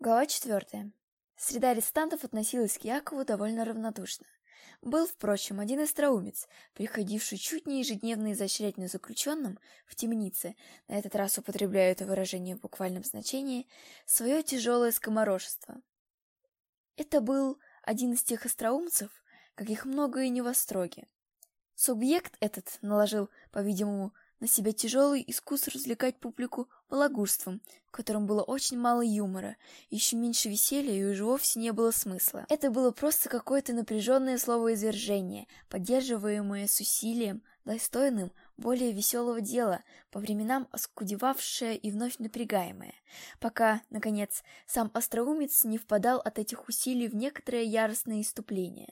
Глава четвертая. Среда арестантов относилась к Якову довольно равнодушно. Был, впрочем, один остроумец, приходивший чуть не ежедневно изощрять на заключенном в темнице, на этот раз употребляю это выражение в буквальном значении, свое тяжелое скоморошество. Это был один из тех остроумцев, каких много и не в Остроге. Субъект этот наложил, по-видимому, на себя тяжелый искус развлекать публику балагурством, в котором было очень мало юмора, еще меньше веселья и уже вовсе не было смысла. Это было просто какое-то напряженное словоизвержение, поддерживаемое с усилием, достойным более веселого дела, по временам оскудевавшее и вновь напрягаемое, пока, наконец, сам остроумец не впадал от этих усилий в некоторое яростное иступление.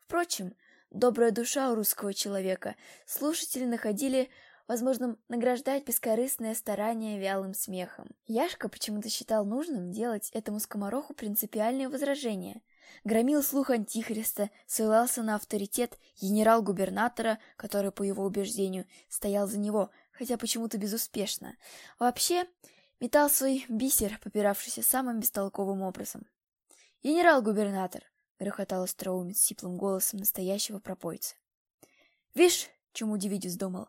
Впрочем, добрая душа у русского человека слушатели находили возможно, награждать бескорыстное старание вялым смехом. Яшка почему-то считал нужным делать этому скомороху принципиальные возражения. Громил слух Антихриста, ссылался на авторитет генерал-губернатора, который, по его убеждению, стоял за него, хотя почему-то безуспешно. Вообще, метал свой бисер, попиравшийся самым бестолковым образом. «Генерал-губернатор!» — грохотал остроумец сиплым голосом настоящего пропойца. «Вишь, чему удивить вздумал?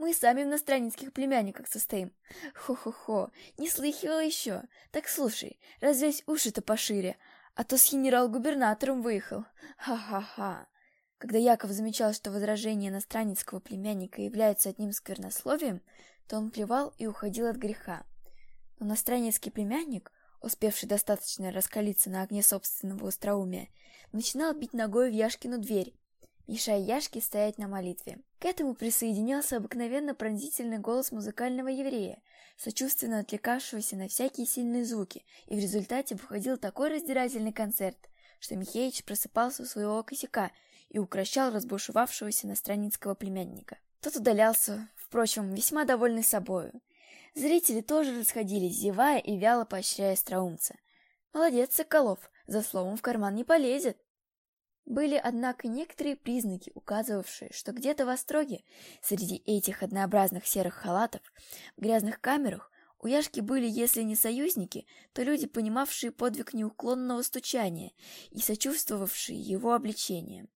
Мы сами в иностранецких племянниках состоим. Хо-хо-хо, не слыхивал еще. Так слушай, развесь уши-то пошире, а то с генерал-губернатором выехал. Ха-ха-ха. Когда Яков замечал, что возражение иностранецкого племянника является одним сквернословием, то он плевал и уходил от греха. Но иностранецкий племянник, успевший достаточно раскалиться на огне собственного остроумия, начинал бить ногой в Яшкину дверь, мешая Яшке стоять на молитве. К этому присоединялся обыкновенно пронзительный голос музыкального еврея, сочувственно отвлекавшегося на всякие сильные звуки, и в результате выходил такой раздирательный концерт, что Михеич просыпался у своего косяка и укращал разбушевавшегося иностранницкого племянника. Тот удалялся, впрочем, весьма довольный собою. Зрители тоже расходились, зевая и вяло поощряя остроумца. «Молодец, Соколов, за словом в карман не полезет!» Были, однако, некоторые признаки, указывавшие, что где-то в Остроге, среди этих однообразных серых халатов, в грязных камерах, у Яшки были, если не союзники, то люди, понимавшие подвиг неуклонного стучания и сочувствовавшие его обличением.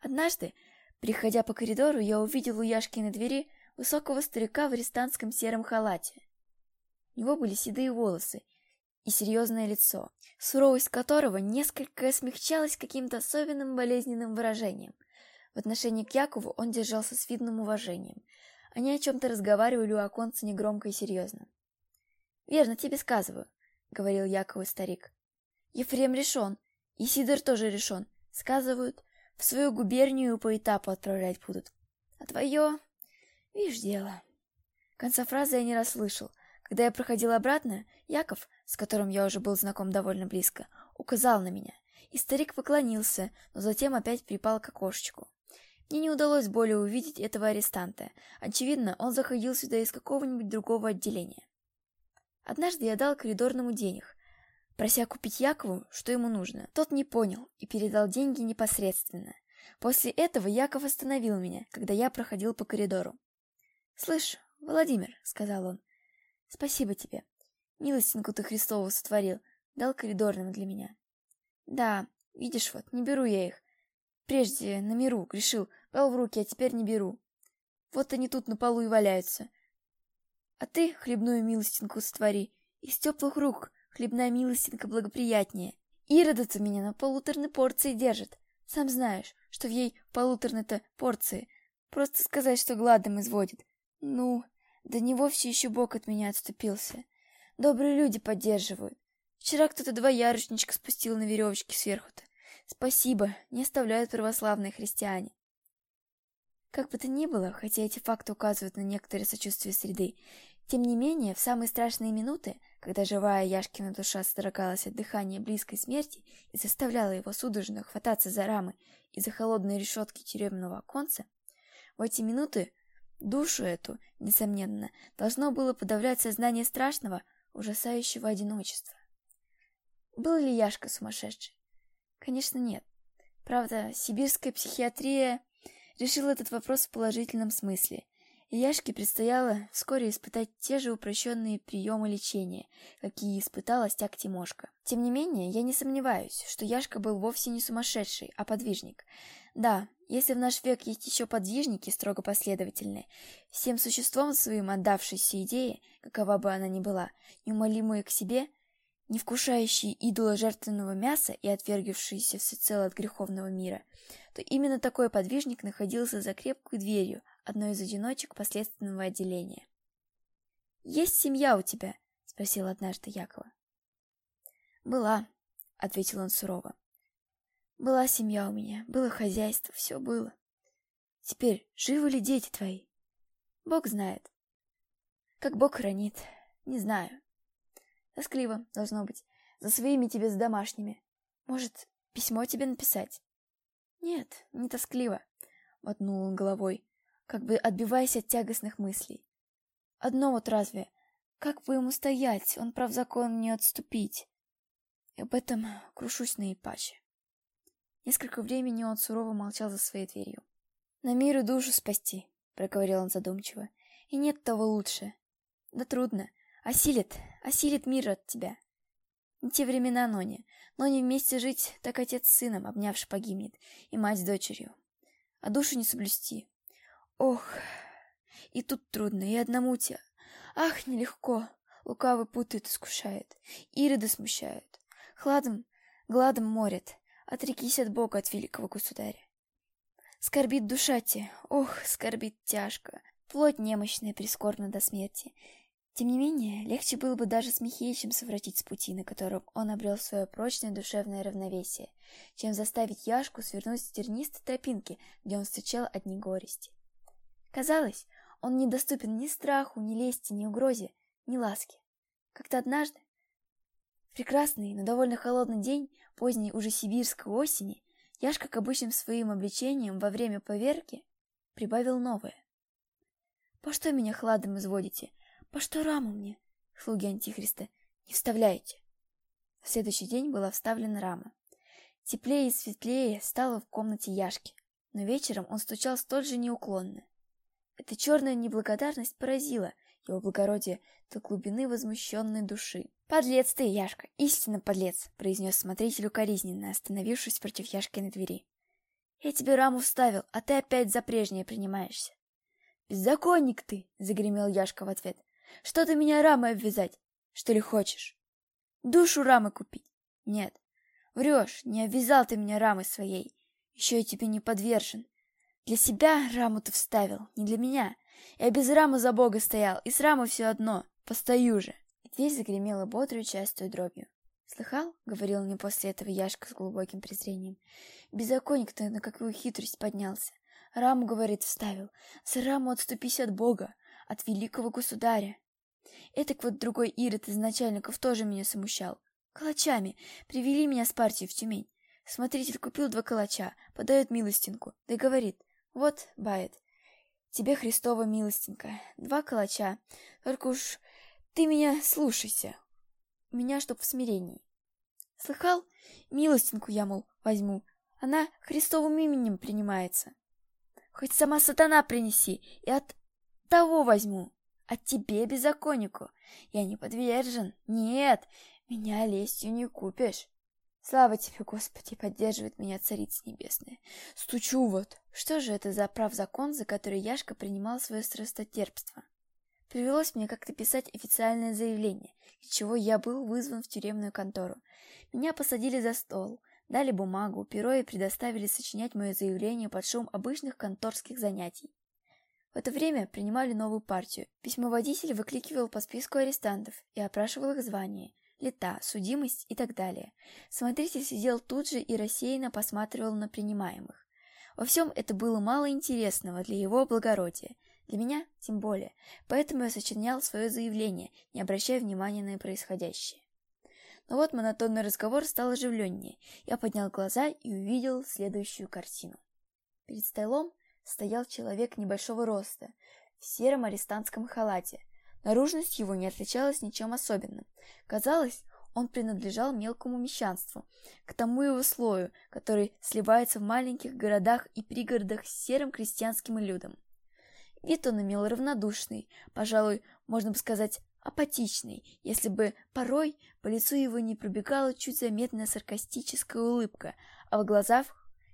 Однажды, приходя по коридору, я увидел у Яшки на двери высокого старика в арестантском сером халате. У него были седые волосы и серьезное лицо, суровость которого несколько смягчалась каким-то особенным болезненным выражением. В отношении к Якову он держался с видным уважением. Они о чем-то разговаривали у оконца негромко и серьезно. «Верно тебе сказываю», — говорил Якову старик. «Ефрем решен, и Сидор тоже решен. Сказывают, в свою губернию по этапу отправлять будут. А твое... Видишь, дело...» Конца фразы я не расслышал, когда я проходил обратно, Яков, с которым я уже был знаком довольно близко, указал на меня, и старик поклонился, но затем опять припал к окошечку. Мне не удалось более увидеть этого арестанта. Очевидно, он заходил сюда из какого-нибудь другого отделения. Однажды я дал коридорному денег, прося купить Якову, что ему нужно. Тот не понял и передал деньги непосредственно. После этого Яков остановил меня, когда я проходил по коридору. «Слышь, Владимир», — сказал он, Спасибо тебе. Милостинку ты Христову сотворил, дал коридорным для меня. Да, видишь вот, не беру я их. Прежде на миру грешил, брал в руки, а теперь не беру. Вот они тут на полу и валяются. А ты хлебную милостинку сотвори, из теплых рук хлебная милостинка благоприятнее. Ирода-то меня на полуторной порции держит. Сам знаешь, что в ей полуторной-то порции. Просто сказать, что гладом изводит. Ну, до него все еще бок от меня отступился. Добрые люди поддерживают. Вчера кто-то два ярочничка спустил на веревочке сверху-то. Спасибо, не оставляют православные христиане. Как бы то ни было, хотя эти факты указывают на некоторое сочувствие среды, тем не менее, в самые страшные минуты, когда живая Яшкина душа содрогалась от дыхания близкой смерти и заставляла его судорожно хвататься за рамы и за холодные решетки тюремного оконца, в эти минуты Душу эту, несомненно, должно было подавлять сознание страшного, ужасающего одиночества. Был ли Яшка сумасшедший? Конечно, нет. Правда, сибирская психиатрия решила этот вопрос в положительном смысле. Яшке предстояло вскоре испытать те же упрощенные приемы лечения, какие испытал Остяк Тимошка. Тем не менее, я не сомневаюсь, что Яшка был вовсе не сумасшедший, а подвижник. Да, если в наш век есть еще подвижники, строго последовательные, всем существом своим отдавшейся идее, какова бы она ни была, неумолимые к себе, не вкушающие идола жертвенного мяса и отвергившиеся всецело от греховного мира, то именно такой подвижник находился за крепкой дверью одной из одиночек последственного отделения. «Есть семья у тебя?» — спросил однажды Якова. «Была», — ответил он сурово. Была семья у меня, было хозяйство, все было. Теперь живы ли дети твои? Бог знает. Как Бог хранит, не знаю. Тоскливо, должно быть, за своими тебе с домашними. Может, письмо тебе написать? Нет, не тоскливо, мотнул он головой, как бы отбиваясь от тягостных мыслей. Одно вот разве, как бы ему стоять, он прав закон не отступить. И об этом крушусь наипаче. Несколько времени он сурово молчал за своей дверью. «На мир и душу спасти», — проговорил он задумчиво. «И нет того лучше. Да трудно. Осилит, осилит мир от тебя. Не те времена, Нони. Нони вместе жить, так отец с сыном, обнявши, погибнет, и мать с дочерью. А душу не соблюсти. Ох, и тут трудно, и одному тебя. Ах, нелегко. Лукавый путает, искушает. Ироды смущают. Хладом, гладом морят. Отрекись от Бога, от великого государя. Скорбит душа те, ох, скорбит тяжко, плоть немощная прискорбна до смерти. Тем не менее, легче было бы даже с Михеичем совратить с пути, на котором он обрел свое прочное душевное равновесие, чем заставить Яшку свернуть с тернистой тропинки, где он встречал одни горести. Казалось, он недоступен ни страху, ни лести, ни угрозе, ни ласке. Как-то однажды, в прекрасный, но довольно холодный день, поздней уже сибирской осени, Яшка к обычным своим обличениям во время поверки прибавил новое. «По что меня хладом изводите? По что раму мне, слуги Антихриста, не вставляете?» В следующий день была вставлена рама. Теплее и светлее стало в комнате Яшки, но вечером он стучал столь же неуклонно. Эта черная неблагодарность поразила его благородие до глубины возмущенной души. «Подлец ты, Яшка, истинно подлец!» — произнес смотритель укоризненно, остановившись против Яшки на двери. «Я тебе раму вставил, а ты опять за прежнее принимаешься». «Беззаконник ты!» — загремел Яшка в ответ. «Что ты меня рамой обвязать? Что ли хочешь? Душу рамы купить? Нет. Врешь, не обвязал ты меня рамой своей. Еще я тебе не подвержен. Для себя раму ты вставил, не для меня. Я без рамы за Бога стоял, и с рамой все одно. Постою же. Дверь загремела бодрую частую дробью. «Слыхал?» — говорил мне после этого Яшка с глубоким презрением. «Беззаконник-то на какую хитрость поднялся. Раму, говорит, вставил. За раму отступись от Бога, от великого государя. Этак вот другой Ирод из начальников тоже меня смущал. Калачами. Привели меня с партией в Тюмень. Смотритель купил два калача, подает милостинку, да и говорит, вот, бает, тебе Христова милостинка, два калача, только уж ты меня слушайся. Меня чтоб в смирении. Слыхал? Милостинку я, мол, возьму. Она Христовым именем принимается. Хоть сама сатана принеси, и от того возьму. От тебе, беззаконнику. Я не подвержен. Нет, меня лестью не купишь. Слава тебе, Господи, поддерживает меня Царица Небесная. Стучу вот. Что же это за прав закон, за который Яшка принимал свое страстотерпство? Привелось мне как-то писать официальное заявление, из чего я был вызван в тюремную контору. Меня посадили за стол, дали бумагу, перо и предоставили сочинять мое заявление под шум обычных конторских занятий. В это время принимали новую партию. Письмоводитель выкликивал по списку арестантов и опрашивал их звание, лета, судимость и так далее. Смотритель сидел тут же и рассеянно посматривал на принимаемых. Во всем это было мало интересного для его благородия, для меня тем более, поэтому я сочинял свое заявление, не обращая внимания на происходящее. Но вот монотонный разговор стал оживленнее. Я поднял глаза и увидел следующую картину. Перед столом стоял человек небольшого роста, в сером арестантском халате. Наружность его не отличалась ничем особенным. Казалось, он принадлежал мелкому мещанству, к тому его слою, который сливается в маленьких городах и пригородах с серым крестьянским людом. Вид он имел равнодушный, пожалуй, можно бы сказать, апатичный, если бы порой по лицу его не пробегала чуть заметная саркастическая улыбка, а в глазах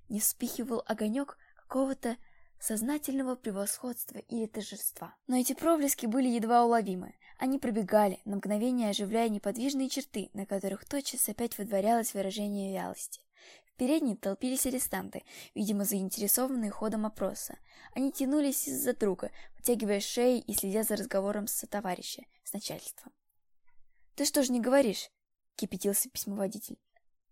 не вспихивал огонек какого-то сознательного превосходства или торжества. Но эти проблески были едва уловимы. Они пробегали, на мгновение оживляя неподвижные черты, на которых тотчас опять выдворялось выражение вялости. В передней толпились арестанты, видимо, заинтересованные ходом опроса. Они тянулись из-за друга, вытягивая шеи и следя за разговором с товарища, с начальством. «Ты что ж не говоришь?» — кипятился письмоводитель.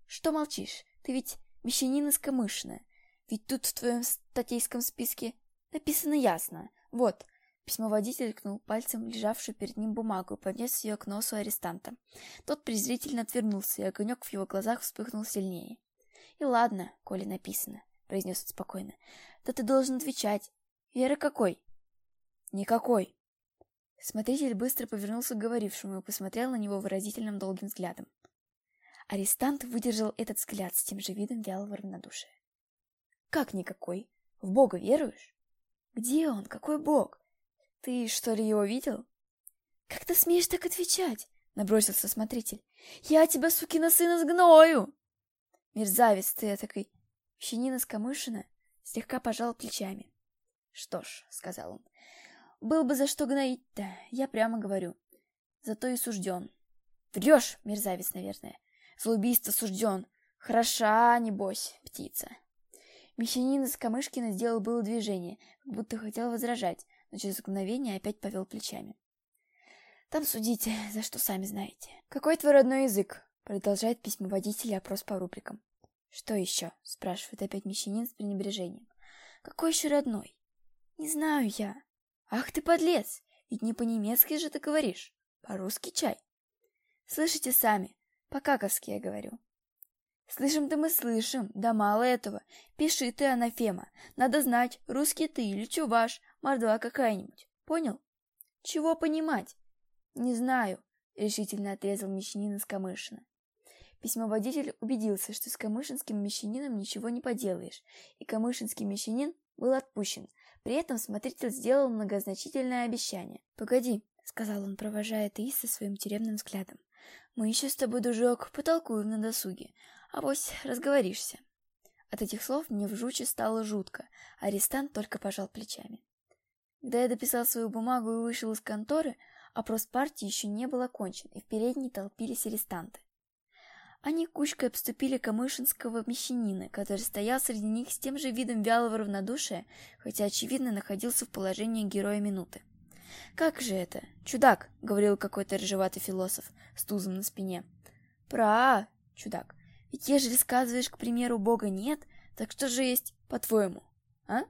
«Что молчишь? Ты ведь мещанин из Камышина. Ведь тут в твоем статейском списке написано ясно. Вот, Письмоводитель ткнул пальцем лежавшую перед ним бумагу и поднес ее к носу арестанта. Тот презрительно отвернулся, и огонек в его глазах вспыхнул сильнее. «И ладно, коли написано», — произнес он спокойно. «Да ты должен отвечать. Веры какой?» «Никакой». Смотритель быстро повернулся к говорившему и посмотрел на него выразительным долгим взглядом. Арестант выдержал этот взгляд с тем же видом вялого равнодушия. «Как никакой? В Бога веруешь?» «Где он? Какой Бог? Ты что ли его видел? Как ты смеешь так отвечать? Набросился смотритель. Я тебя, сукина сына, сгною! Мерзавец ты такой. Щенина Скамышина слегка пожал плечами. Что ж, сказал он, был бы за что гноить-то, я прямо говорю. Зато и сужден. Врешь, мерзавец, наверное. За убийство сужден. Хороша, небось, птица. Мещанин из Камышкина сделал было движение, как будто хотел возражать, но через мгновение опять повел плечами. «Там судите, за что сами знаете». «Какой твой родной язык?» Продолжает письмоводитель опрос по рубрикам. «Что еще?» — спрашивает опять мещанин с пренебрежением. «Какой еще родной?» «Не знаю я». «Ах ты подлец! Ведь не по-немецки же ты говоришь. По-русски чай». «Слышите сами. По-каковски я говорю». «Слышим-то мы слышим, да мало этого. Пиши ты, анафема. Надо знать, русский ты или чуваш, мордва какая-нибудь. Понял? Чего понимать? Не знаю, решительно отрезал мещанин из Камышина. Письмоводитель убедился, что с камышинским мещанином ничего не поделаешь, и камышинский мещанин был отпущен. При этом смотритель сделал многозначительное обещание. «Погоди», — сказал он, провожая Таиса своим тюремным взглядом. «Мы еще с тобой, дружок, потолкуем на досуге. а Авось разговоришься». От этих слов мне в жуче стало жутко, арестант только пожал плечами. Когда я дописал свою бумагу и вышел из конторы, опрос партии еще не был окончен, и в передней толпились арестанты. Они кучкой обступили камышинского мещанина, который стоял среди них с тем же видом вялого равнодушия, хотя, очевидно, находился в положении героя минуты. «Как же это? Чудак!» — говорил какой-то рыжеватый философ с тузом на спине. «Пра, чудак, ведь ежели сказываешь, к примеру, Бога нет, так что же есть, по-твоему, а?»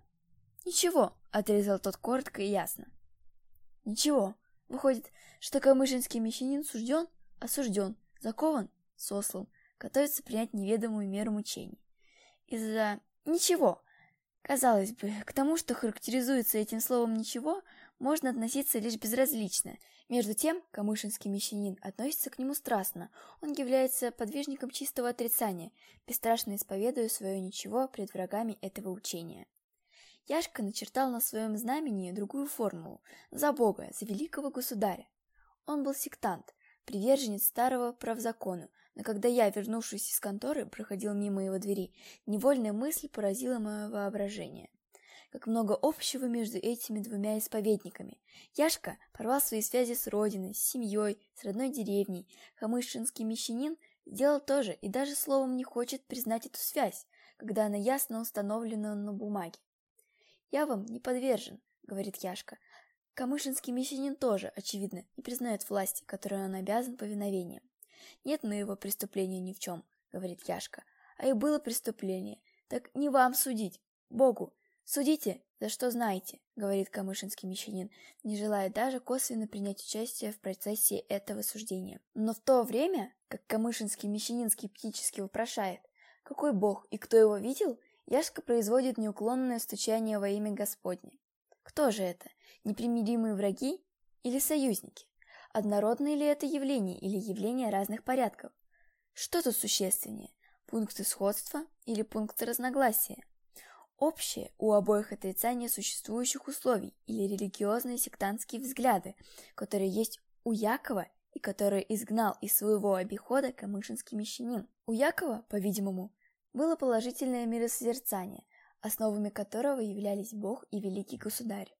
«Ничего», — отрезал тот коротко и ясно. «Ничего. Выходит, что камышинский мещанин сужден, осужден, закован, сослан, готовится принять неведомую меру мучений. Из-за... ничего. Казалось бы, к тому, что характеризуется этим словом «ничего», можно относиться лишь безразлично. Между тем, камышинский мещанин относится к нему страстно. Он является подвижником чистого отрицания, бесстрашно исповедуя свое «ничего» пред врагами этого учения. Яшка начертал на своем знамени другую формулу – за Бога, за великого государя. Он был сектант, приверженец старого правзакону, но когда я, вернувшись из конторы, проходил мимо его двери, невольная мысль поразила мое воображение. Как много общего между этими двумя исповедниками. Яшка порвал свои связи с родиной, с семьей, с родной деревней. Хамышинский мещанин сделал то же и даже словом не хочет признать эту связь, когда она ясно установлена на бумаге. «Я вам не подвержен», — говорит Яшка. Камышинский мещанин тоже, очевидно, не признает власти, которой он обязан повиновением. «Нет моего преступления ни в чем», — говорит Яшка. «А и было преступление. Так не вам судить, Богу. Судите, за что знаете», — говорит камышинский мещанин, не желая даже косвенно принять участие в процессе этого суждения. Но в то время, как камышинский мещанин скептически вопрошает, какой Бог и кто его видел, Яшка производит неуклонное стучание во имя Господне. Кто же это? Непримиримые враги или союзники? Однородные ли это явления или явления разных порядков? Что тут существеннее? Пункты сходства или пункты разногласия? Общее у обоих отрицание существующих условий или религиозные сектантские взгляды, которые есть у Якова и которые изгнал из своего обихода камышинский мещанин. У Якова, по-видимому, было положительное миросозерцание, основами которого являлись Бог и великий государь.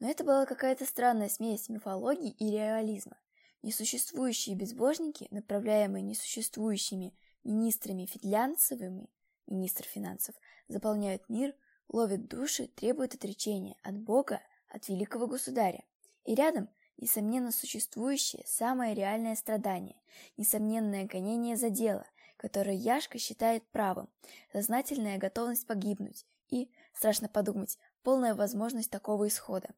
Но это была какая-то странная смесь мифологии и реализма. Несуществующие безбожники, направляемые несуществующими министрами фидлянцевыми, министр финансов, заполняют мир, ловят души, требуют отречения от Бога, от великого государя. И рядом, несомненно, существующее самое реальное страдание, несомненное гонение за дело, которое Яшка считает правым, сознательная готовность погибнуть и, страшно подумать, полная возможность такого исхода.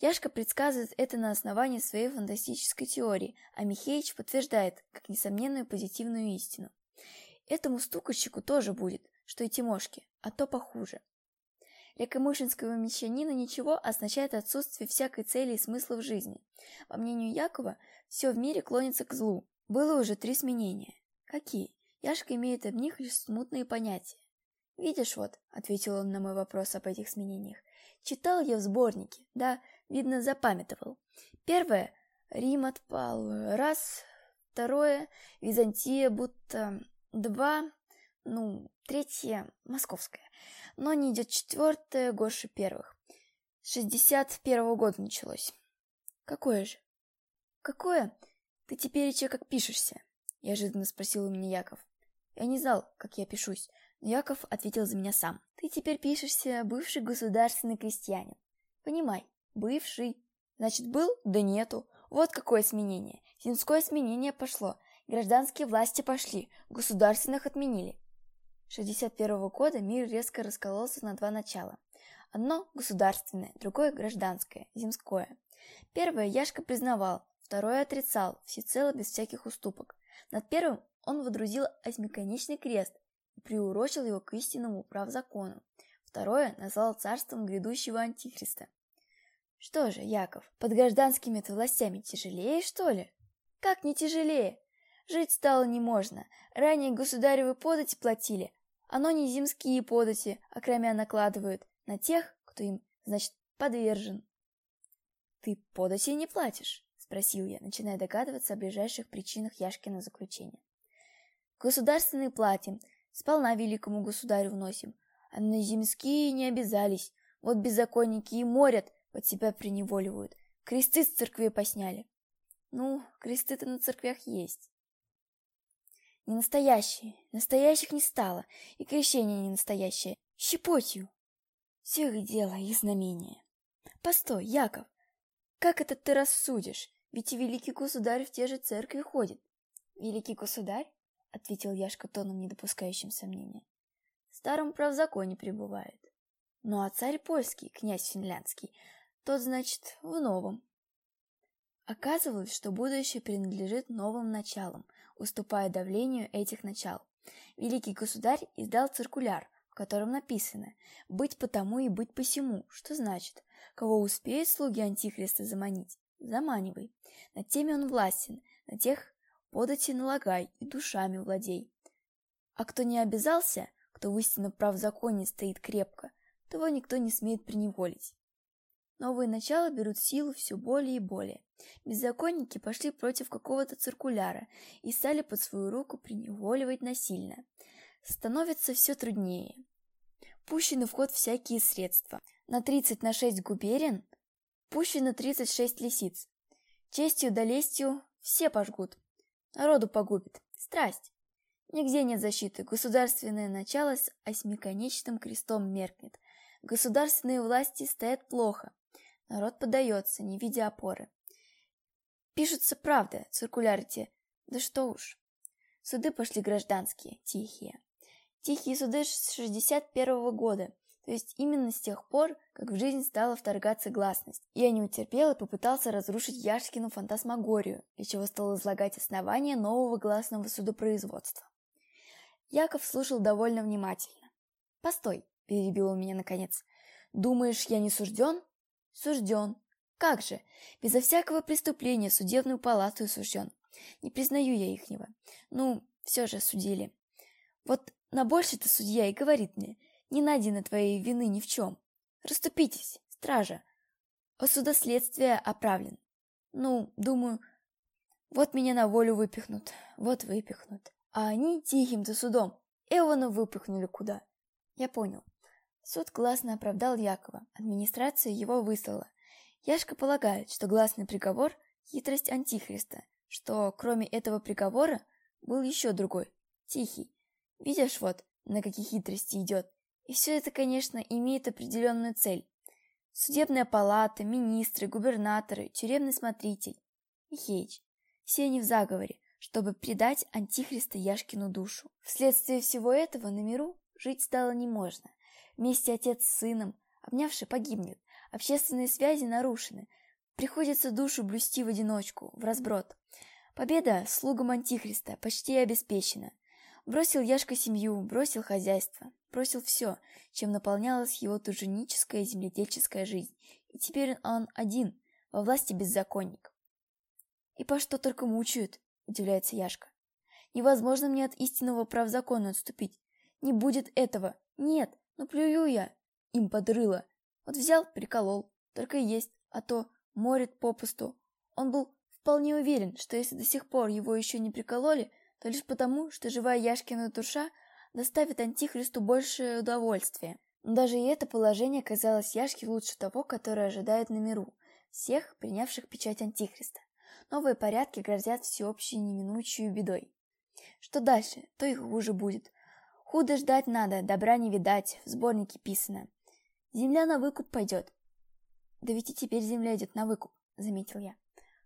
Яшка предсказывает это на основании своей фантастической теории, а Михеич подтверждает, как несомненную позитивную истину. Этому стукольщику тоже будет, что и Тимошке, а то похуже. Для камышинского мещанина ничего означает отсутствие всякой цели и смысла в жизни. По мнению Якова, все в мире клонится к злу. Было уже три сменения. Какие? Яшка имеет об них лишь смутные понятия. «Видишь вот», — ответил он на мой вопрос об этих сменениях, «читал я в сборнике, да, видно, запамятовал. Первое — Рим отпал, раз, второе — Византия будто, два, ну, третье — Московская, но не идет четвертое, горше первых. Шестьдесят первого года началось. Какое же? Какое? Ты теперь еще как пишешься? Неожиданно спросил у меня Яков. Я не знал, как я пишусь, но Яков ответил за меня сам. Ты теперь пишешься бывший государственный крестьянин. Понимай, бывший. Значит, был? Да нету. Вот какое сменение. Земское сменение пошло. Гражданские власти пошли. Государственных отменили. 61 -го года мир резко раскололся на два начала. Одно государственное, другое гражданское, земское. Первое Яшка признавал, второе отрицал, всецело без всяких уступок. Над первым он водрузил осьмиконечный крест и приурочил его к истинному правзакону. Второе назвал царством грядущего антихриста. Что же, Яков, под гражданскими властями тяжелее, что ли? Как не тяжелее? Жить стало не можно. Ранее государевы подати платили, оно не земские подати, а кроме накладывают на тех, кто им, значит, подвержен. Ты подати не платишь? Спросил я, начиная догадываться о ближайших причинах Яшкина заключения. Государственные платим, сполна великому государю вносим, а на земские не обязались. Вот беззаконники и морят, под себя приневоливают. Кресты с церкви посняли. Ну, кресты-то на церквях есть. Не настоящие, настоящих не стало, и крещение не настоящее, щепотью. Все их дело и знамение. Постой, Яков, как это ты рассудишь? Ведь и великий государь в те же церкви ходит. Великий государь? Ответил Яшка тоном, не допускающим сомнения. В старом правзаконе пребывает. Ну а царь польский, князь финляндский, тот, значит, в новом. Оказывалось, что будущее принадлежит новым началам, уступая давлению этих начал. Великий государь издал циркуляр, в котором написано «быть потому и быть посему», что значит «кого успеют слуги Антихриста заманить, заманивай». Над теми он властен, на тех подати налагай и душами владей. А кто не обязался, кто в истинном правзаконе стоит крепко, того никто не смеет преневолить. Новые начала берут силу все более и более. Беззаконники пошли против какого-то циркуляра и стали под свою руку преневоливать насильно. Становится все труднее. Пущены в ход всякие средства. На 30 на 6 губерен пущено 36 лисиц. Честью да лестью все пожгут. Народу погубит. Страсть. Нигде нет защиты. Государственное начало с осьмиконечным крестом меркнет. Государственные власти стоят плохо. Народ подается, не видя опоры. Пишутся правда, циркуляры те. Да что уж. Суды пошли гражданские, тихие. Тихие суды с 61 -го года, то есть именно с тех пор, как в жизнь стала вторгаться гласность. Я не утерпел и попытался разрушить Яшкину фантасмагорию, для чего стал излагать основания нового гласного судопроизводства. Яков слушал довольно внимательно. «Постой», — перебил он меня наконец. «Думаешь, я не сужден?» Сужден. Как же? Безо всякого преступления судебную палату осужден. Не признаю я ихнего. Ну, все же судили. Вот на больше-то судья и говорит мне, не найдено твоей вины ни в чем. Раступитесь, стража. А судоследствие оправлен. Ну, думаю, вот меня на волю выпихнут, вот выпихнут. А они тихим-то судом Эвана выпихнули куда. Я понял. Суд гласно оправдал Якова, администрация его выслала. Яшка полагает, что гласный приговор — хитрость Антихриста, что кроме этого приговора был еще другой, тихий. Видишь вот, на какие хитрости идет. И все это, конечно, имеет определенную цель. Судебная палата, министры, губернаторы, тюремный смотритель. Михеич. Все они в заговоре, чтобы предать Антихриста Яшкину душу. Вследствие всего этого на миру жить стало не можно. Вместе отец с сыном, обнявший, погибнет. Общественные связи нарушены. Приходится душу блюсти в одиночку, в разброд. Победа слугам Антихриста почти обеспечена. Бросил Яшка семью, бросил хозяйство, бросил все, чем наполнялась его туженическая земледельческая жизнь. И теперь он один, во власти беззаконников. «И по что только мучают?» – удивляется Яшка. «Невозможно мне от истинного прав закона отступить. Не будет этого. Нет, ну плюю я. Им подрыло. Вот взял, приколол. Только есть, а то морит попусту. Он был вполне уверен, что если до сих пор его еще не прикололи, то лишь потому, что живая Яшкина душа доставит Антихристу большее удовольствие. Но даже и это положение казалось Яшке лучше того, которое ожидает на миру, всех, принявших печать Антихриста. Новые порядки грозят всеобщей неминучей бедой. Что дальше, то и хуже будет. Худо ждать надо, добра не видать, в сборнике писано. Земля на выкуп пойдет. Да ведь и теперь земля идет на выкуп, заметил я.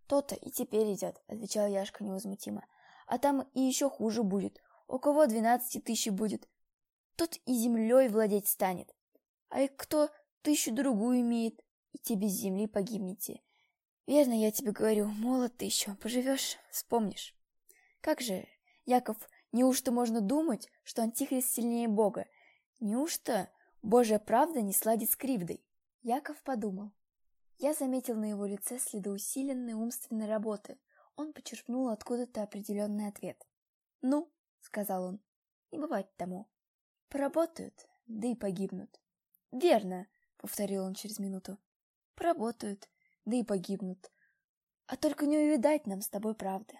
То-то и теперь идет, отвечал Яшка невозмутимо. А там и еще хуже будет. У кого двенадцати тысяч будет, тот и землей владеть станет. А и кто тысячу другую имеет, и те без земли погибнете. Верно, я тебе говорю, молод ты еще, поживешь, вспомнишь. Как же, Яков, неужто можно думать, что Антихрист сильнее Бога? Неужто Божья правда не сладит с кривдой? Яков подумал. Я заметил на его лице следы усиленной умственной работы. Он почерпнул откуда-то определенный ответ. «Ну», — сказал он, — «не бывать тому. Поработают, да и погибнут». «Верно», — повторил он через минуту. «Поработают, да и погибнут. А только не увидать нам с тобой правды».